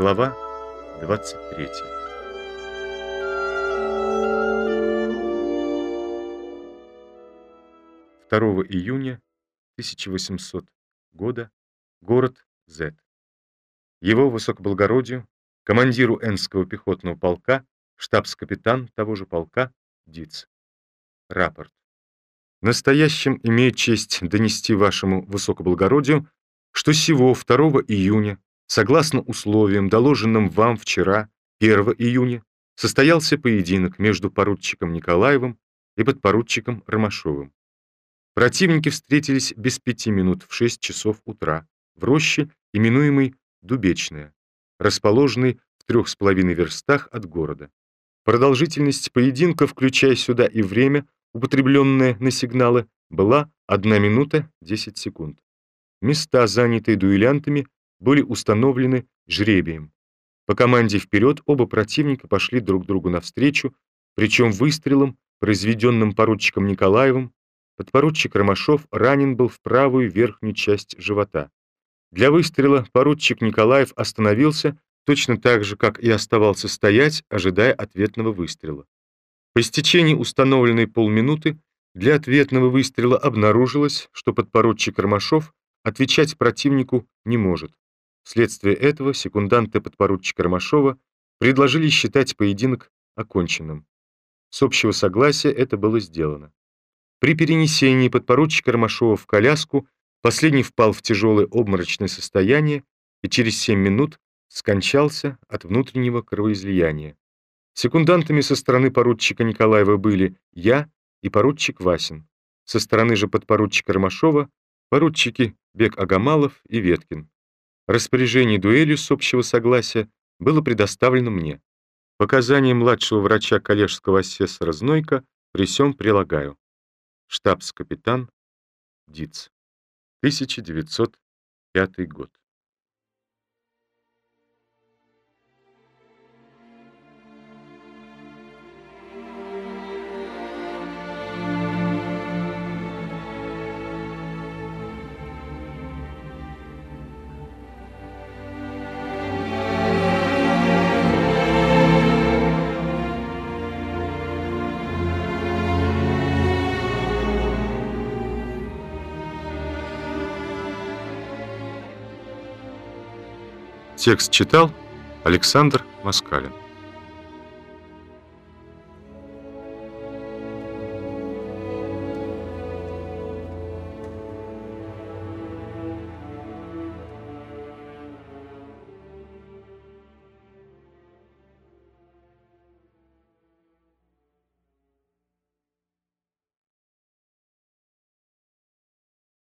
Глава 23 2 июня 1800 года, город З. Его высокоблагородию, командиру Энского пехотного полка, штабс-капитан того же полка Диц. Рапорт. Настоящим имеет честь донести вашему высокоблагородию, что сего 2 июня, согласно условиям, доложенным вам вчера, 1 июня, состоялся поединок между поручиком Николаевым и подпоручиком Ромашовым. Противники встретились без пяти минут в 6 часов утра в роще, именуемой Дубечная, расположенной в трех с половиной верстах от города. Продолжительность поединка, включая сюда и время, употребленное на сигналы, была 1 минута 10 секунд. Места, занятые дуэлянтами, были установлены жребием. По команде вперед оба противника пошли друг другу навстречу, причем выстрелом, произведенным поручиком Николаевым, подпоручик Ромашов ранен был в правую верхнюю часть живота. Для выстрела поручик Николаев остановился, точно так же, как и оставался стоять, ожидая ответного выстрела. По истечении установленной полминуты для ответного выстрела обнаружилось, что подпоручик Ромашов отвечать противнику не может. Вследствие этого секунданты подпоручика Ромашова предложили считать поединок оконченным. С общего согласия это было сделано. При перенесении подпоручика Ромашова в коляску последний впал в тяжелое обморочное состояние и через 7 минут скончался от внутреннего кровоизлияния. Секундантами со стороны поручика Николаева были я и поручик Васин. Со стороны же подпоручика Ромашова поручики Бек Агамалов и Веткин. Распоряжение дуэлью с общего согласия было предоставлено мне. Показания младшего врача коллежского асессора Знойка при всем прилагаю. Штабс-капитан Диц. 1905 год. Текст читал Александр Москалин.